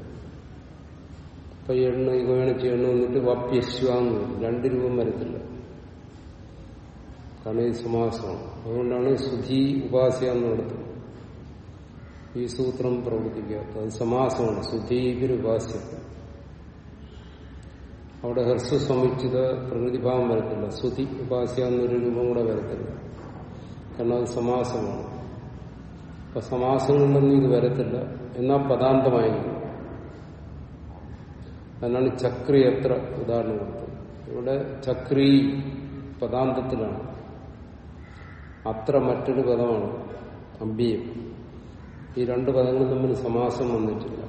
അപ്പൊ എണ്ണ ഇവണിച്ച് എണ്ണ വന്നിട്ട് വാപ്യശ്വാന്ന് രണ്ട് രൂപം വരത്തില്ല. കാരണം ഇത് സമാസമാണ്. അതുകൊണ്ടാണ് ശുദ്ധി ഉപാസ്യ എന്ന് നടത്തുന്നത് ഈ സൂത്രം പ്രവർത്തിക്കാത്ത അത് സമാസമാണ് ഉപാസ്യം അവിടെ ഹ്രസ്വ സമുച്ചിത പ്രകൃതിഭാവം വരത്തില്ല. സുധി ഉപാസ്യ എന്നൊരു രൂപം കൂടെ വരത്തില്ല. കാരണം അത് സമാസമാണ്. അപ്പൊ സമാസങ്ങളിലൊന്നും ഇത് വരത്തില്ല. എന്നാൽ പദാന്തമായിരിക്കും. അതിനാണ് ചക്രി എത്ര ഉദാഹരണം കൊടുത്തത് ഇവിടെ ചക്രി പദാന്തത്തിലാണ്. അത്ര മറ്റൊരു പദമാണ് അമ്പിയം. ഈ രണ്ട് പദങ്ങളും തമ്മിൽ സമാസം വന്നിട്ടില്ല.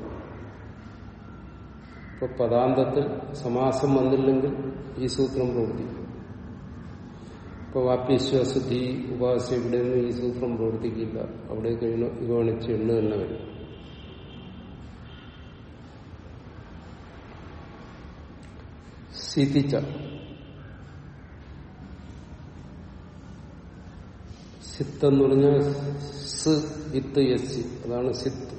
ഇപ്പൊ പദാന്തത്തിൽ സമാസം വന്നില്ലെങ്കിൽ ഈ സൂത്രം പ്രവർത്തിക്കും. ഇപ്പൊ വാപ്യശ്വസുദ്ധി ഉപാസ്യ ഇവിടെയൊന്നും ഈ സൂത്രം പ്രവർത്തിക്കില്ല. അവിടെ കഴിഞ്ഞ ഇവണിച്ച് എണ്ണ തന്നെ വരും. സിതിച്ച. സിത്തെന്ന് പറഞ്ഞാൽ സ് ഇത്ത് യസ്. അതാണ് സിത്ത്.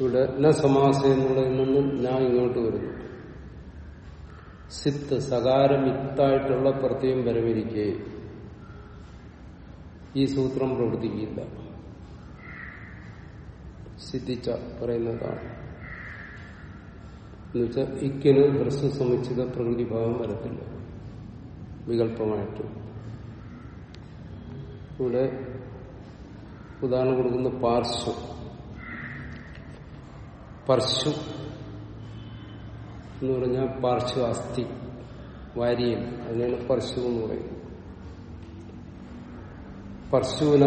ഇവിടെ ന സമാസം എന്നുള്ളതിൽ നിന്നും ഞാൻ ഇങ്ങോട്ട് വരുന്നു. സിത്ത് സകാരം വിത്തായിട്ടുള്ള പ്രത്യം വരവിരിക്കെ. ഈ സൂത്രം പ്രവർത്തിക്കില്ല. സിദ്ധിച്ച പറയുന്നതാണ്. എന്നുവെച്ചാൽ ഇക്കിന് ഹ്രസ്വ സമുച്ചിത പ്രകൃതിഭാവം വരത്തില്ല. വികല്പമായിട്ട്. ഇവിടെ ഉദാഹരണം കൊടുക്കുന്ന പാർശു പർശു എന്ന് പറഞ്ഞാൽ പാർശു അസ്ഥി വാരിയൽ അതിനാണ് പർശു എന്ന് പറയുന്നത്. പർശുവിന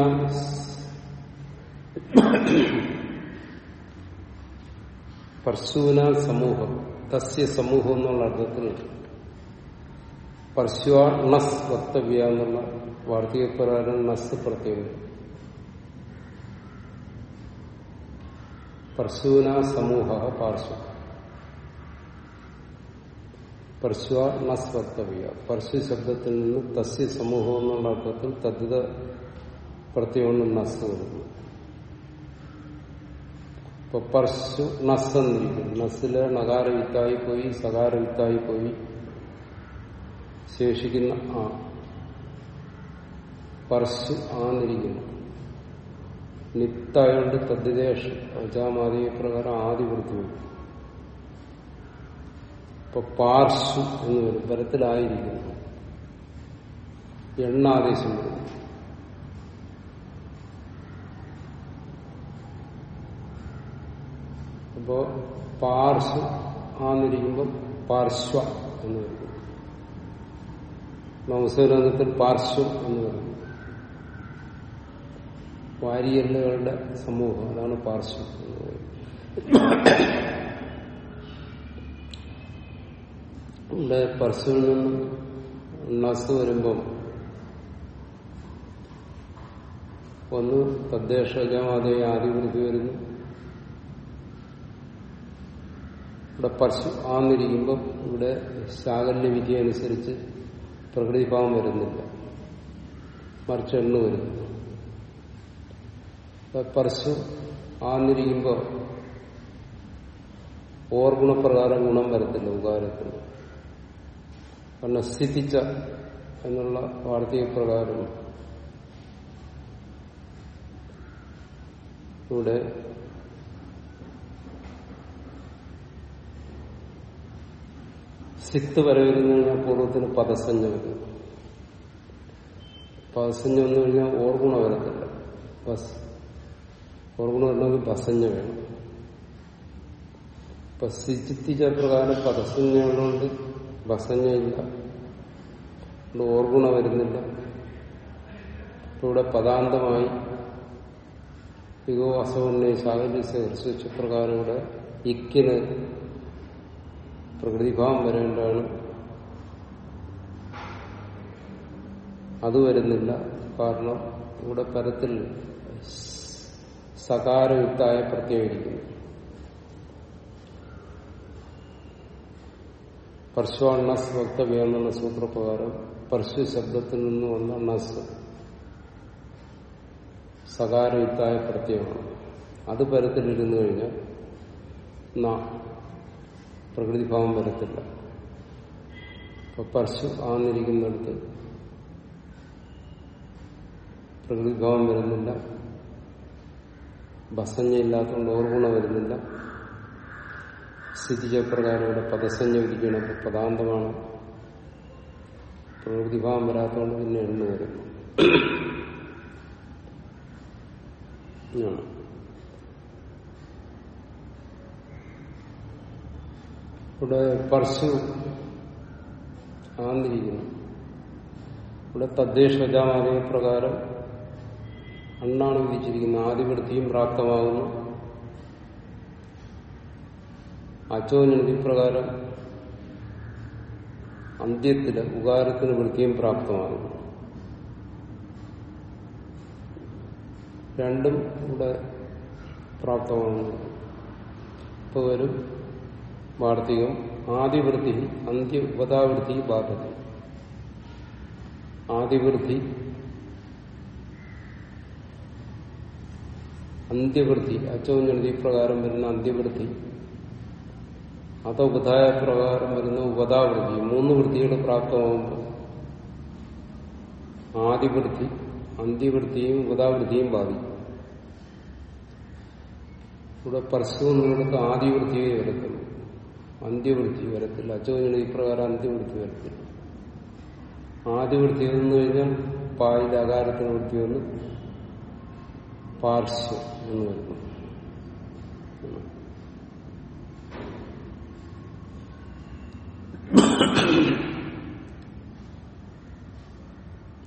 പർശുവിന സമൂഹം തസ്യ സമൂഹം എന്നുള്ള അർത്ഥത്തിൽ പർശ്വ നസ് വക്തവ്യ എന്നുള്ള വാർത്തകപ്രകാരം നസ് പ്രത്യേകം. പർശൂന സമൂഹ പാർശ്വ. പർശ്വ നസ് വക്തവ്യ. പർശു ശബ്ദത്തിൽ നിന്ന് തസ്യ സമൂഹം എന്നുള്ള അർത്ഥത്തിൽ തദ്ധിത പ്രത്യേകം നസ് വരുന്നു ഇപ്പൊ പർശു നസ് എന്നിരിക്കും നസ്സിൽ നകാരവിത്തായി പോയി സകാരവിത്തായി പോയി ശേഷിക്കുന്ന ആ പർശു ആന്നിരിക്കുന്നു. നിത്തായോണ്ട് തദ്ദേശ അജാമാതി പ്രകാരം ആദ്യ കൊടുത്തു വരും ഇപ്പൊ പാർശു എന്ന് വരും പരത്തിലായിരിക്കുന്നു എണ്ണാദേശം വരും. അപ്പോ പാർശ്വ ആന്നിരിക്കുമ്പോൾ പാർശ്വ എന്ന് വരും. നവസരത്തിൽ പാർശ്വം എന്ന് പറയും വാരിയല്ലുകളുടെ സമൂഹം അതാണ് പാർശ്വം എന്ന് പറയുന്നത്. ഇവിടെ പർശുവിൽ നിന്നും നസ് വരുമ്പം ഒന്ന് തദ്ദേശജമാതെ ആദിവൃത്തി വരുന്നു. ഇവിടെ പർശു ആന്നിരിക്കുമ്പം ഇവിടെ ശാകല്യ വിധി അനുസരിച്ച് പ്രകൃതിഭാവം വരുന്നില്ല. മറിച്ച് എണ്ണ വരുന്നു പർശു ഓർ ഓർഗുണപ്രകാരം ഗുണം വരത്തില്ല ഉപകാരത്തിന്. കാരണം സ്ഥിതിച്ച എന്നുള്ള വാർത്തക പ്രകാരം ഇവിടെ സിത്ത് വരുന്ന കഴിഞ്ഞാൽ പൂർവത്തിന് പദസഞ്ജ വരും പദസഞ്ജ വന്നു കഴിഞ്ഞാൽ ഓർഗുണ വരത്തില്ല. ബസ്. ഓർഗുണ വരണമെങ്കിൽ ബസഞ്ജ വേണം. ഇപ്പൊ സിജിത്തിച്ച പ്രകാരം പദസഞ്ജയുള്ളതുകൊണ്ട് ബസഞ്ജ ഇല്ല. ഓർഗുണ വരുന്നില്ല. ഇവിടെ പദാന്തമായി ഇതോ അസവർണ സാഹചര്യ ഹൃസ്വച്ച പ്രകാരം ഇവിടെ ഇക്കിന് പ്രകൃതിഭാവം വരേണ്ടതാണ് അത് വരുന്നില്ല കാരണം ഇവിടെ പരത്തിൽ സകാരയുക്തായ പ്രത്യേകിക്കുന്നു പർശ്വാണസ് വക്തവ്യ എന്നുള്ള സൂത്രപ്രകാരം പർശു ശബ്ദത്തിൽ നിന്ന് വന്ന നസ് സകാരയുക്തായ പ്രത്യയമാണ്. അത് പരത്തിലിരുന്നു കഴിഞ്ഞാൽ പ്രകൃതിഭാവം വരത്തില്ല. ഇപ്പൊ പശു ആന്നിരിക്കുന്നിടത്ത് പ്രകൃതിഭാവം വരുന്നില്ല. ബസഞ്ജ ഇല്ലാത്തതുകൊണ്ട് ഓർഗുണ വരുന്നില്ല. സ്ഥിതിജപ്രകാരം ഇവിടെ പദസഞ്ജ വിരിക്കണം പദാന്തമാണ്. പ്രകൃതിഭാവം വരാത്തതുകൊണ്ട് പിന്നെ എണ്ണ വരുന്നു ഇവിടെ പർശു ആന്നിരിക്കുന്നു. ഇവിടെ തദ്ദേശ പ്രകാരം അണ്ണാണ് വിധിച്ചിരിക്കുന്നത് ആദിവൃത്തിയും പ്രാപ്തമാകുന്നു. അച്ചോനിധി പ്രകാരം അന്ത്യത്തിൽ ഉകാരത്തിന് വൃത്തിയും പ്രാപ്തമാകുന്നു. രണ്ടും ഇവിടെ പ്രാപ്തമാകുന്നു. ഇപ്പോൾ വരും. വാർത്തികം ആദിവൃത്തി അന്ത്യ ഉപതാവൃത്തി ബാധത്തി ആദിവൃത്തി അന്ത്യവൃത്തി അച്ചോന്നതി പ്രകാരം വരുന്ന അന്ത്യവൃത്തി അതോപതായ പ്രകാരം വരുന്ന ഉപതാവൃത്തി മൂന്ന് വൃത്തികൾ പ്രാപ്തമാകുമ്പോൾ. ആദിവൃത്തി അന്ത്യവൃത്തിയും ഉപതാവൃത്തിയും ബാധിക്കും ഇവിടെ പരസ്യമെന്നുള്ളത് ആദിവൃത്തിയെ വരത്തുള്ളൂ അന്ത്യവൃത്തി വരത്തില്ല. അച്ചോഞ്ഞ ഇപ്രകാരം അന്ത്യവൃത്തി വരത്തില്ല. ആദ്യവൃത്തി എന്ന് കഴിഞ്ഞാൽ പായിന്റെ അകാരത്തിന് വൃത്തി വന്ന്. പാർശ്വം എന്ന് വരുന്നു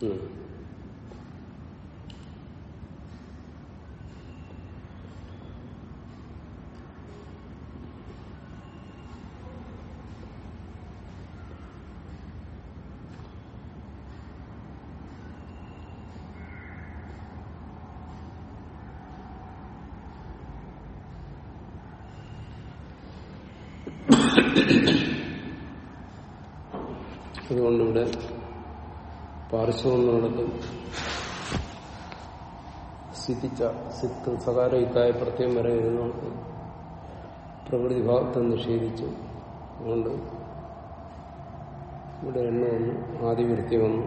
ഉം. പാർശ്വം നടക്കും സ്ഥിതിച്ച സിത്ത് സകാര പ്രത്യേകം വരെ എഴുതുന്നുണ്ട്. പ്രകൃതി ഭാഗത്ത് നിഷേധിച്ചു അതുകൊണ്ട് ഇവിടെ എണ്ണ വന്നു. ആദിവൃത്തി വന്നു.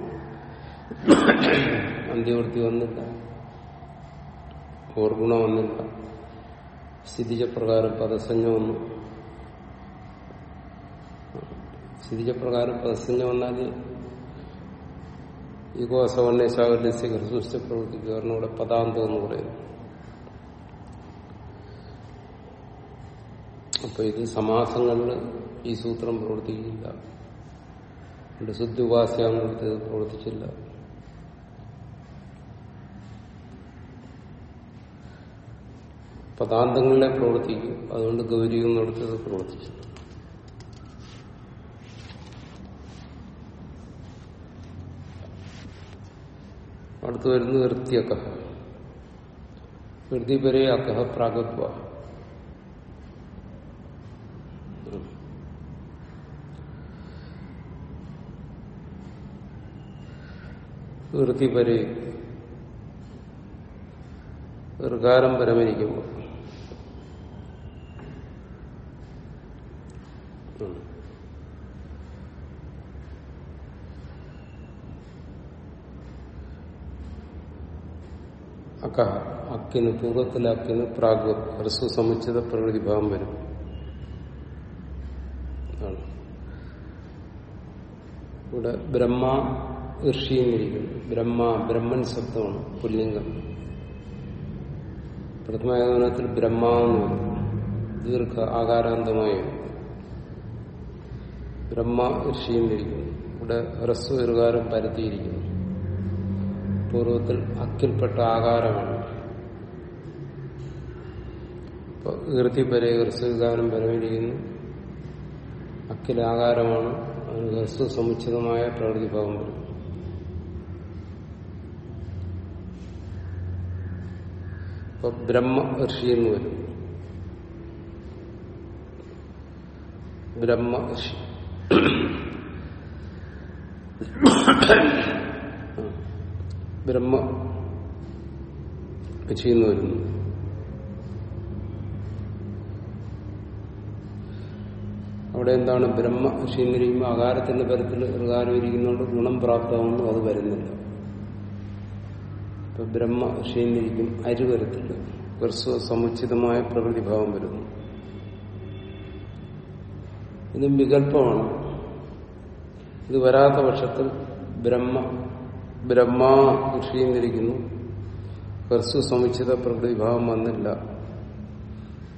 അന്ത്യവൃത്തി വന്നില്ല. ഓർഗുണ വന്നില്ല. സ്ഥിതിജ പ്രകാരം പദസഞ്ജ വന്നു. സ്ഥിതിജ പ്രകാരം പദസഞ്ജ വന്നാൽ ഈഗോ അസവർണേശാവല്യസ്യ ഹൃസുസ്ഥ പ്രവർത്തിക്കുക കാരണം ഇവിടെ പദാന്തം എന്ന് പറയുന്നു. അപ്പൊ ഇത് സമാസങ്ങളിൽ ഈ സൂത്രം പ്രവർത്തിക്കില്ല. ഇവിടെ ശുദ്ധി ഉപാസ്യാങ്ങൾക്ക് പ്രവർത്തിച്ചില്ല. പദാന്തങ്ങളിലെ പ്രവർത്തിക്കും. അതുകൊണ്ട് ഗൗരിയും എന്നിടത്ത് ഇത് അടുത്ത് വരുന്നത് വൃത്തിയക്കഹ വൃത്തി പരേ അക്കഹ പ്രാഗത്വ. വൃത്തി പരേ. ഋകാരം പരമരിക്കുമ്പോൾ. അക്കിന് പൂർവത്തിലെ അക്കിന് പ്രാഗ് ഹ്രസ്വ സമുച്ചിത പ്രകൃതിഭാവം വരും. ആണ്. ഇവിടെ ബ്രഹ്മ ഋഷി എന്നിരിക്കുന്നു ബ്രഹ്മ ബ്രഹ്മൻ ശബ്ദമാണ് പുല്ലിംഗം. പ്രഥമായതനത്തിൽ ബ്രഹ്മ എന്ന് പറയും ദീർഘ ആകാരാന്തമായി വരും. ബ്രഹ്മ ഋഷിയും ഇരിക്കുന്നു ഇവിടെ ഹ്രസ്വ ഒരുകാരം പരത്തിയിരിക്കുന്നു. പൂർവത്തിൽ അക്കിൽപ്പെട്ട ആകാരമാണ്. ഇപ്പൊ ഈർത്തി പരെ ഹ്രസ്വകാരം പരമിരിക്കുന്നു അഖിലാകാരമാണ്. അതിന് ഹ്രസ്വ സമുച്ചിതമായ പ്രകൃതി ഭാഗം വരും. ഇപ്പൊ ബ്രഹ്മ ഋഷി എന്ന് വരും. ബ്രഹ്മ ഋഷി. ബ്രഹ്മ ഋഷി എന്ന് വരുന്നു. അവിടെ എന്താണ് ബ്രഹ്മ ഋഷി അകാരത്തിന്റെ പരത്തിൽ ഋകാരം ഇരിക്കുന്നതുകൊണ്ട് ഗുണം പ്രാപ്തമാകുന്നു അത് വരുന്നില്ല. ഇപ്പൊ ബ്രഹ്മ ഋഷി അരി വരത്തില്ല ഹ്രസ്വ സമുച്ചിതമായ പ്രകൃതിഭാവം വരുന്നു. ഇത് വികല്പമാണ് ഇത് വരാത്ത പക്ഷത്തിൽ ബ്രഹ്മ ബ്രഹ്മ ഋഷി എന്നിരിക്കുന്നു ഹ്രസ്വ സമുച്ചിത പ്രകൃതിഭാവം വന്നില്ല.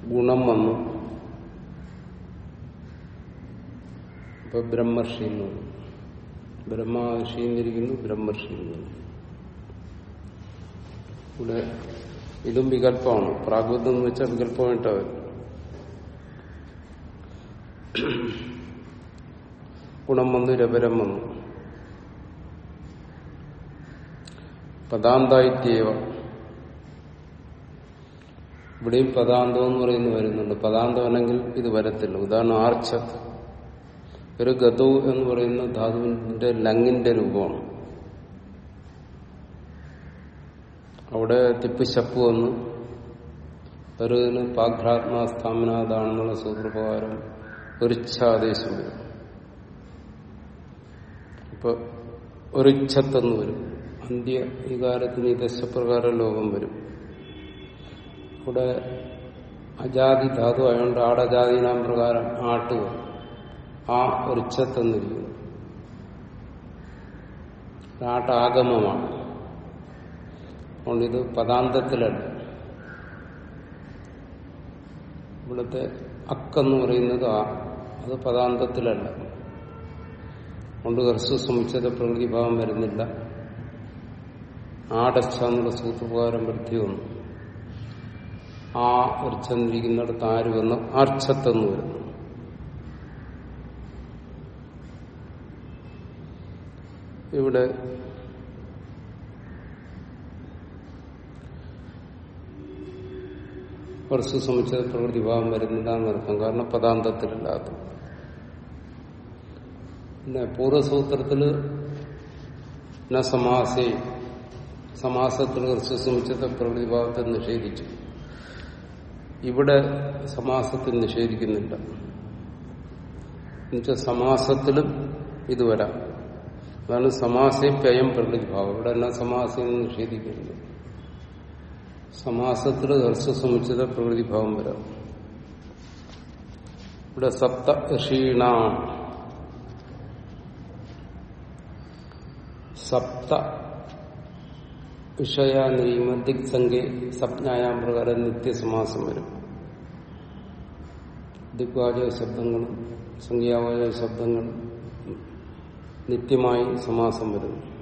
ഗുണം വന്നു. ഇപ്പൊ ബ്രഹ്മർഷി എന്ന് പറയും ബ്രഹ്മർഷി എന്നിരിക്കുന്നു ബ്രഹ്മർഷി എന്ന് ഇവിടെ ഇതും വികല്പമാണ്. പ്രാകൃതം എന്ന് വെച്ചാൽ വികല്പമായിട്ടാ വരും ഗുണം വന്നു രപരം വന്നു. പദാന്തായിത്യവ. ഇവിടെയും പദാന്തം എന്ന് പറയുന്നു വരുന്നുണ്ട്. പദാന്തം അല്ലെങ്കിൽ ഇത് വരത്തില്ല. ഉദാഹരണം ആർച്ചത് ഒരു ഗതു എന്ന് പറയുന്ന ധാതുവിന്റെ ലങ്ങിന്റെ രൂപമാണ്. അവിടെ തിപ്പ് ശപ്പ് വന്നു. ഒരു പാഘ്രാത്മാസ്ഥാമനാഥാണെന്നുള്ള സൂത്രപ്രകാരം ഒരു ഇച്ഛാദേശം വരും. ഇപ്പൊ ഒരു ഇച്ഛത്തെന്ന് വരും. അന്ത്യ വികാരത്തിന് ദശപ്രകാരം ലോകം വരും. ഇവിടെ അജാതി ധാതു ആയതുകൊണ്ട് ആടജാതിനാം പ്രകാരം ആട്ട് വരും. ആ ഒരു ഇച്ഛത്തെന്നിരിക്കുന്നു ആട്ടാഗമമാണ് അതുകൊണ്ട് ഇത് പദാന്തത്തിലല്ല ഇവിടുത്തെ അക്കെന്ന് പറയുന്നത് ആ അത് പദാന്തത്തിലല്ല. അതുകൊണ്ട് ഹ്രസ്വ സമുച്ചത പ്രകൃതിഭാവം വരുന്നില്ല. ആടച്ച എന്നുള്ള സൂത്രപ്രകാരം വൃത്തി വന്നു ആ ഉറച്ചെന്നിരിക്കുന്നിടത്ത് ആര് വന്നു? ആർച്ചത്തെന്ന് വരുന്നു. ഇവിടെ ഹ്രസ്വ പ്രകൃതി ഭാവം വരുന്നില്ല എന്നർത്ഥം കാരണം പദാന്തത്തിലല്ലാത്ത പിന്നെ പൂർവസൂത്രത്തിൽ ന സമാസേ സമാസത്തിൽ ഹ്രസ്വസമുച്ചത്തെ പ്രകൃതിഭാവത്തെ നിഷേധിച്ചു. ഇവിടെ സമാസത്തിൽ നിഷേധിക്കുന്നില്ല. എന്നുവെച്ചാൽ സമാസത്തിലും ഇത് വരാം. അതാണ് സമാസേ പ്യയം പ്രകൃതിഭാവം ഇവിടെ എല്ലാം സമാസം നിഷേധിക്കുന്നത് സമാസത്തിൽ ഹർസ്വസമുച്ചിത പ്രകൃതിഭാവം വരാം. ഇവിടെ സപ്ത ഋഷീണ. സപ്ത വിഷയ നിയമ ദിക്സംഖ്യ സപ്ഞായാം പ്രകാരം നിത്യസമാസം വരും. ദിഗ്വാചക ശബ്ദങ്ങളും സംഖ്യാവാചക ശബ്ദങ്ങളും നിത്യമായി സമാസം വരുന്നു.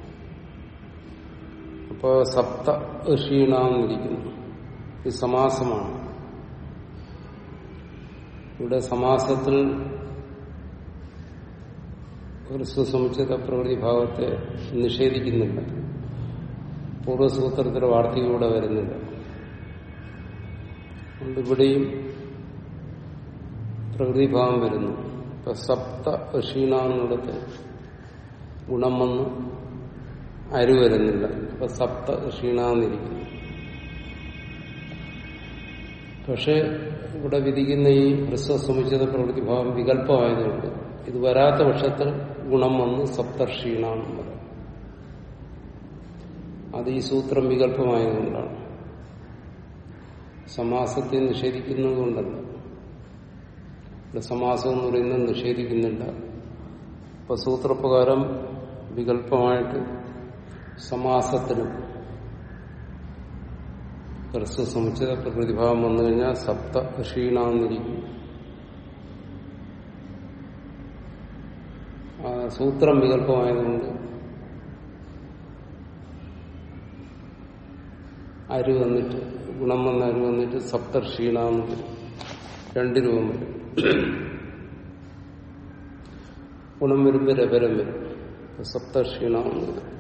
അപ്പോ സപ്ത ഋഷീണാന്നിരിക്കുന്നു ഇത് സമാസമാണ്. ഇവിടെ സമാസത്തിൽ ഒരു സുസമുച്ചിത പ്രകൃതി ഭാവത്തെ നിഷേധിക്കുന്നില്ല. പൂർവസൂത്രത്തിലെ വാർത്തയിലൂടെ വരുന്നില്ല. ഇവിടെയും പ്രകൃതിഭാവം വരുന്നു. ഇപ്പൊ സപ്ത ഋഷീണാന്നിടത്ത് ഗുണം വന്ന് അരു വരുന്നില്ല. അപ്പൊ സപ്ത ക്ഷീണാന്നിരിക്കുന്നു. പക്ഷെ ഇവിടെ വിധിക്കുന്ന ഈ ഹ്രസ്വസമുച്ചിത പ്രവൃത്തിഭാവം വികല്പമായതുകൊണ്ട് ഇത് വരാത്ത പക്ഷത്തിൽ ഗുണം വന്ന് സപ്തക്ഷീണാണെന്ന് പറയും. അത് ഈ സൂത്രം വികല്പമായതുകൊണ്ടാണ്. സമാസത്തെ നിഷേധിക്കുന്നത് കൊണ്ടല്ല സമാസം എന്ന് പറയുന്നത് നിഷേധിക്കുന്നില്ല. ഇപ്പൊ സൂത്രപ്രകാരം വികല്പമായിട്ട് സമാസത്തിനും ഹ്രസ്വസമുച്ചിത പ്രകൃതിഭാവം വന്നു കഴിഞ്ഞാൽ സപ്ത ക്ഷീണാന്നിരിക്കും സൂത്രം വികല്പമായതുകൊണ്ട് അരു വന്നിട്ട് ഗുണം വന്ന അരു വന്നിട്ട് സപ്ത ഋഷീണാന്ന് രണ്ട് രൂപം വരും. ഗുണം വരുമ്പോൾ രപരം വരും. സപ്തർഷീണാന്ന് വരും